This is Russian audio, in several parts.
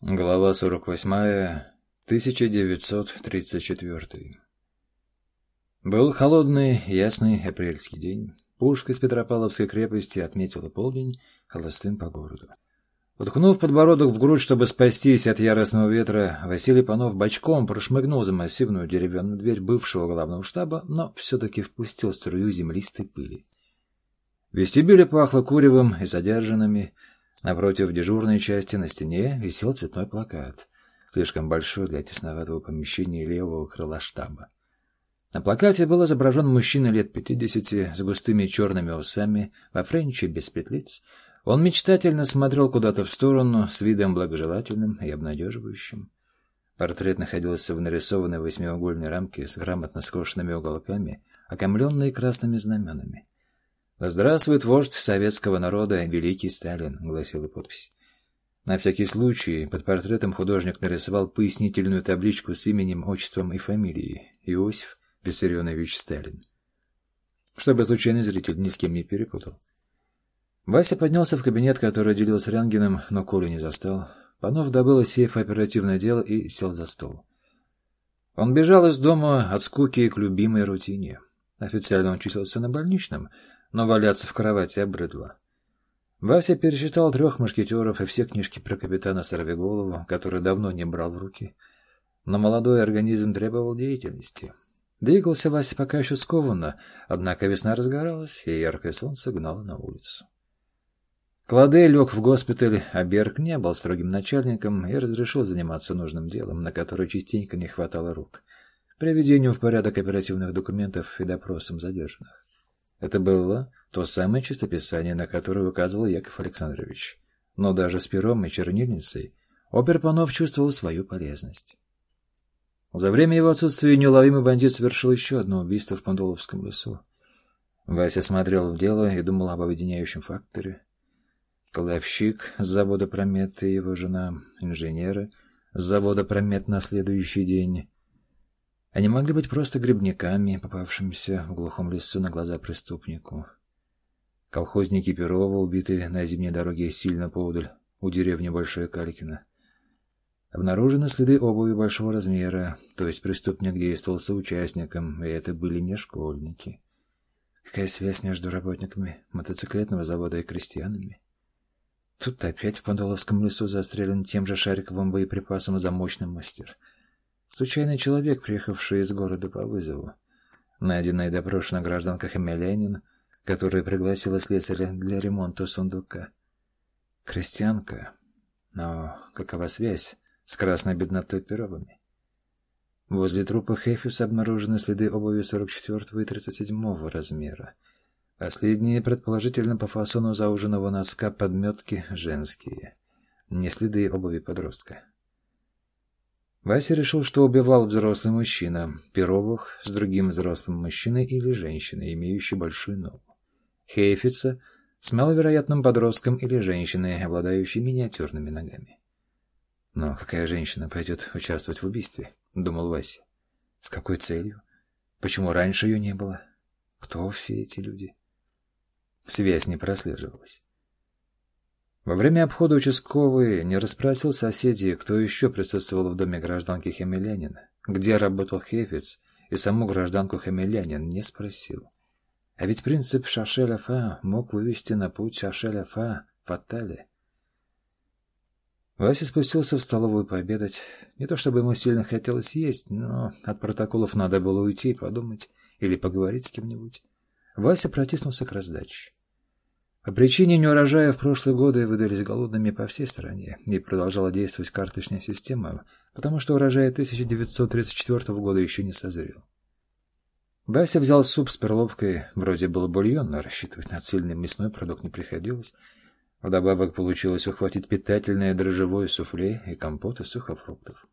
Глава 48. 1934. Был холодный, ясный апрельский день. Пушка из Петропавловской крепости отметила полдень холостым по городу. Уткнув подбородок в грудь, чтобы спастись от яростного ветра, Василий Панов бочком прошмыгнул за массивную деревянную дверь бывшего главного штаба, но все-таки впустил струю землистой пыли. В вестибюле пахло куревом и задержанными, Напротив дежурной части на стене висел цветной плакат, слишком большой для тесноватого помещения левого крыла штаба. На плакате был изображен мужчина лет пятидесяти с густыми черными усами, во френче без петлиц. Он мечтательно смотрел куда-то в сторону с видом благожелательным и обнадеживающим. Портрет находился в нарисованной восьмиугольной рамке с грамотно скошенными уголками, окомленной красными знаменами. «Да здравствует вождь советского народа, великий Сталин», — гласила подпись. На всякий случай под портретом художник нарисовал пояснительную табличку с именем, отчеством и фамилией — Иосиф Виссарионович Сталин. Чтобы случайный зритель ни с кем не перепутал. Вася поднялся в кабинет, который делил с Рянгиным, но Колю не застал. Панов добыл из сейфа оперативное дело и сел за стол. Он бежал из дома от скуки к любимой рутине. Официально он числился на больничном — но валяться в кровати обрыдло. Вася пересчитал трех мушкетеров и все книжки про капитана Сорвиголову, который давно не брал в руки. Но молодой организм требовал деятельности. Двигался Вася пока еще скованно, однако весна разгоралась, и яркое солнце гнало на улицу. Кладе лег в госпиталь, а Берг не был строгим начальником и разрешил заниматься нужным делом, на которое частенько не хватало рук. Приведению в порядок оперативных документов и допросом задержанных. Это было то самое чистописание, на которое указывал Яков Александрович. Но даже с пером и чернильницей Оперпанов чувствовал свою полезность. За время его отсутствия неуловимый бандит совершил еще одно убийство в Пандоловском лесу. Вася смотрел в дело и думал об объединяющем факторе. Кладовщик с завода «Промет» и его жена, инженеры с завода «Промет» на следующий день, они могли быть просто грибниками, попавшимися в глухом лесу на глаза преступнику. Колхозники Перова, убитые на зимней дороге сильно поудаль, у деревни Большое Калькино. Обнаружены следы обуви большого размера, то есть преступник действовал соучастником, и это были не школьники. Какая связь между работниками мотоциклетного завода и крестьянами? Тут опять в Подоловском лесу застрелен тем же шариковым боеприпасом замочный мастер — Случайный человек, приехавший из города по вызову. Найденная и допрошена гражданка Хамелянин, которая пригласила слесаря для ремонта сундука. Крестьянка. Но какова связь с красной беднотой Перовыми? Возле трупа Хефиса обнаружены следы обуви 44 и 37 размера. Последние, предположительно, по фасону зауженного носка подметки женские. Не следы обуви подростка. Вася решил, что убивал взрослый мужчина, Перовых с другим взрослым мужчиной или женщиной, имеющей большую ногу. Хейфица с маловероятным подростком или женщиной, обладающей миниатюрными ногами. «Но какая женщина пойдет участвовать в убийстве?» — думал Вася. «С какой целью? Почему раньше ее не было? Кто все эти люди?» Связь не прослеживалась. Во время обхода участковый не расспросил соседей, кто еще присутствовал в доме гражданки Хемелянина, где работал Хефец, и саму гражданку Хемелянин не спросил. А ведь принцип Шашеля-Фа мог вывести на путь Шашеля-Фа фатали. Вася спустился в столовую пообедать. Не то чтобы ему сильно хотелось есть, но от протоколов надо было уйти и подумать или поговорить с кем-нибудь. Вася протиснулся к раздаче. По причине неурожая в прошлые годы выдались голодными по всей стране, и продолжала действовать карточная система, потому что урожай 1934 года еще не созрел. Вася взял суп с перловкой, вроде был бульон, но рассчитывать на цельный мясной продукт не приходилось. Вдобавок получилось ухватить питательное дрожжевое суфле и компот из сухофруктов.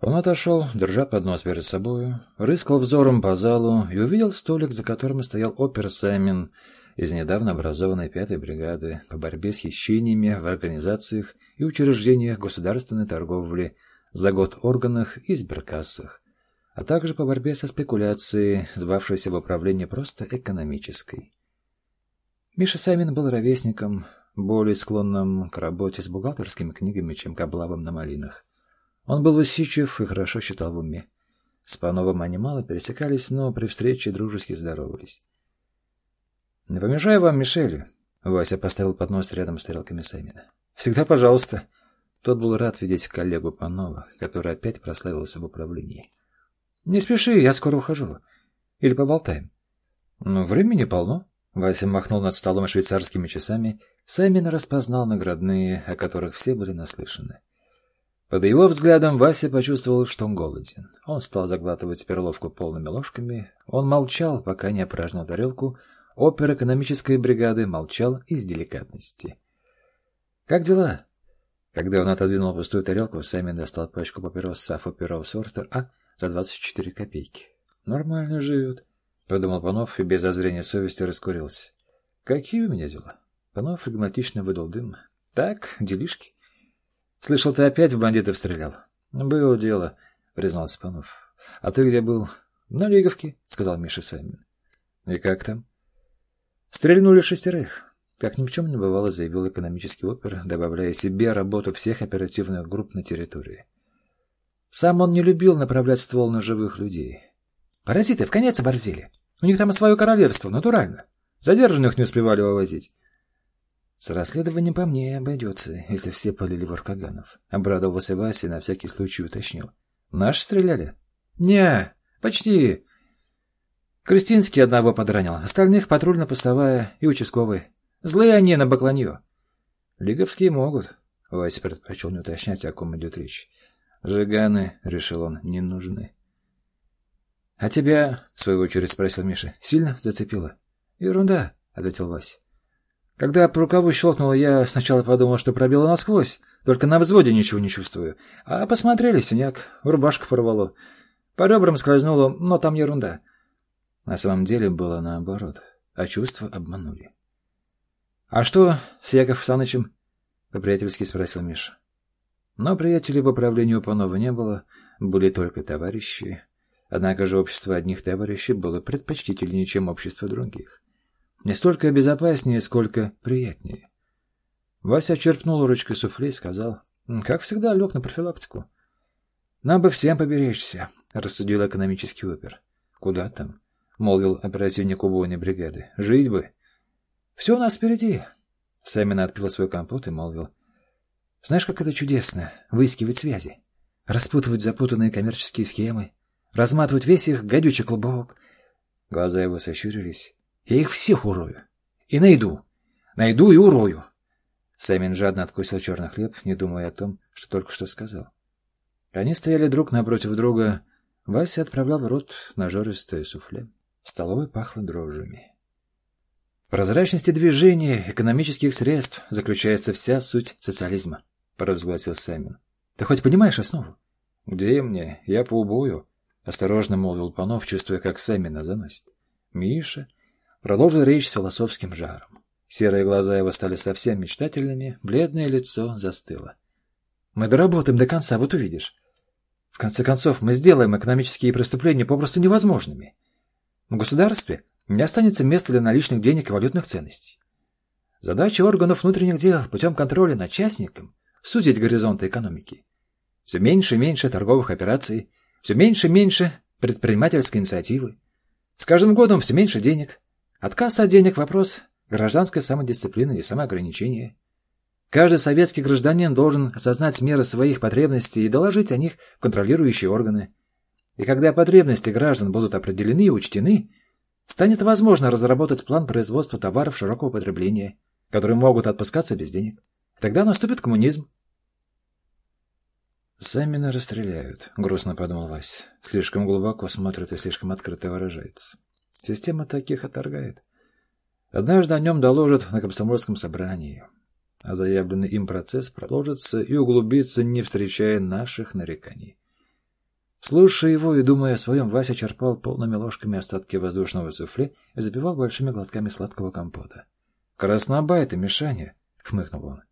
Он отошел, держа поднос перед собою, рыскал взором по залу и увидел столик, за которым стоял опер Саймин — из недавно образованной пятой бригады по борьбе с хищениями в организациях и учреждениях государственной торговли, за год органах и сберкассах, а также по борьбе со спекуляцией, звавшейся в управлении просто экономической. Миша Самин был ровесником, более склонным к работе с бухгалтерскими книгами, чем к облавам на малинах. Он был усидчив и хорошо считал в уме. С Пановым они мало пересекались, но при встрече дружески здоровались. — Не помешаю вам, Мишель? — Вася поставил поднос рядом с тарелками Сэмина. — Всегда пожалуйста. Тот был рад видеть коллегу Панова, который опять прославился в управлении. — Не спеши, я скоро ухожу. Или поболтаем? — Ну, времени полно. Вася махнул над столом швейцарскими часами. Сэмин распознал наградные, о которых все были наслышаны. Под его взглядом Вася почувствовал, что он голоден. Он стал заглатывать перловку полными ложками. Он молчал, пока не опражнил тарелку. Опер экономической бригады молчал из деликатности. «Как дела?» Когда он отодвинул пустую тарелку, Сэмин достал пачку папирос Сафо Перо Сортер А за 24 копейки. «Нормально живет», — подумал Панов и без зазрения совести раскурился. «Какие у меня дела?» Панов флегматично выдал дым. «Так, делишки». Слышал, ты опять в бандитов стрелял? Было дело, признался Панов. А ты где был? На Лиговке, сказал Миша Саймин. И как там? Стрельнули шестерых. Как ни в чем не бывало, заявил экономический опер, добавляя себе работу всех оперативных групп на территории. Сам он не любил направлять ствол на живых людей. Паразиты в конец оборзели. У них там свое королевство, натурально. Задержанных не успевали вывозить. С расследованием по мне обойдется, если все полили Варкаганов. Обрадовался Вася и на всякий случай уточнил. Наши стреляли? Не, почти. Крестинский одного подранил, остальных патрульно-постовая и участковый. Злые они на бакланью. Лиговские могут. Вася предпочел не уточнять, о ком идет речь. Жиганы, решил он, не нужны. — А тебя, в свою очередь, спросил Миша, — сильно зацепило? — Ерунда, — ответил Вася. Когда по рукаву щелкнуло, я сначала подумал, что пробило насквозь, только на взводе ничего не чувствую. А посмотрели, синяк, рубашка порвало. По ребрам скользнуло, но там ерунда. На самом деле было наоборот, а чувства обманули. — А что с Яков Санычем? — по-приятельски спросил Миша. Но приятелей в управлении Упанова не было, были только товарищи. Однако же общество одних товарищей было предпочтительнее, чем общество других. Не столько безопаснее, сколько приятнее. Вася черпнул ручкой суфле и сказал, как всегда, лег на профилактику. «Нам бы всем поберечься», — рассудил экономический опер. «Куда там?» — молвил оперативник убойной бригады. «Жить бы». «Все у нас впереди». Сэмин отпил свой компот и молвил. «Знаешь, как это чудесно — выискивать связи, распутывать запутанные коммерческие схемы, разматывать весь их гадючий клубок». Глаза его сощурились. Я их всех урою. И найду. Найду и урою. Сэмин жадно откусил черный хлеб, не думая о том, что только что сказал. Они стояли друг напротив друга. Вася отправлял в рот нажористое суфле. В столовой пахло дрожжами. В прозрачности движения экономических средств заключается вся суть социализма, провозгласил Сэмин. Ты хоть понимаешь основу? Где мне? Я по убою. Осторожно молвил Панов, чувствуя, как Сэмина заносит. Миша Продолжил речь с философским жаром. Серые глаза его стали совсем мечтательными, бледное лицо застыло. «Мы доработаем до конца, вот увидишь. В конце концов, мы сделаем экономические преступления попросту невозможными. В государстве не останется места для наличных денег и валютных ценностей. Задача органов внутренних дел путем контроля над частником – сузить горизонты экономики. Все меньше и меньше торговых операций, все меньше и меньше предпринимательской инициативы. С каждым годом все меньше денег, Отказ от денег – вопрос гражданской самодисциплины и самоограничения. Каждый советский гражданин должен осознать меры своих потребностей и доложить о них контролирующие органы. И когда потребности граждан будут определены и учтены, станет возможно разработать план производства товаров широкого потребления, которые могут отпускаться без денег. Тогда наступит коммунизм. «Сами расстреляют», — грустно подумал Вась. «Слишком глубоко смотрят и слишком открыто выражается». Система таких отторгает. Однажды о нем доложат на комсомольском собрании, а заявленный им процесс продолжится и углубится, не встречая наших нареканий. Слушая его и думая о своем, Вася черпал полными ложками остатки воздушного суфле и запивал большими глотками сладкого компота. «Краснобайты, Мишаня!» — хмыкнул он.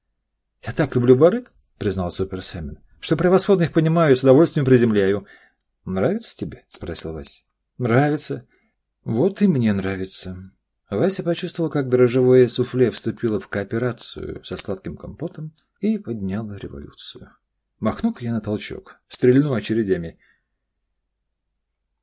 «Я так люблю барык!» — признал Супер Сэмин, — «что превосходно их понимаю и с удовольствием приземляю». «Нравится тебе?» — спросил Вася. «Нравится. «Вот и мне нравится». Вася почувствовал, как дрожжевое суфле вступило в кооперацию со сладким компотом и подняло революцию. Махну-ка я на толчок, стрельну очередями.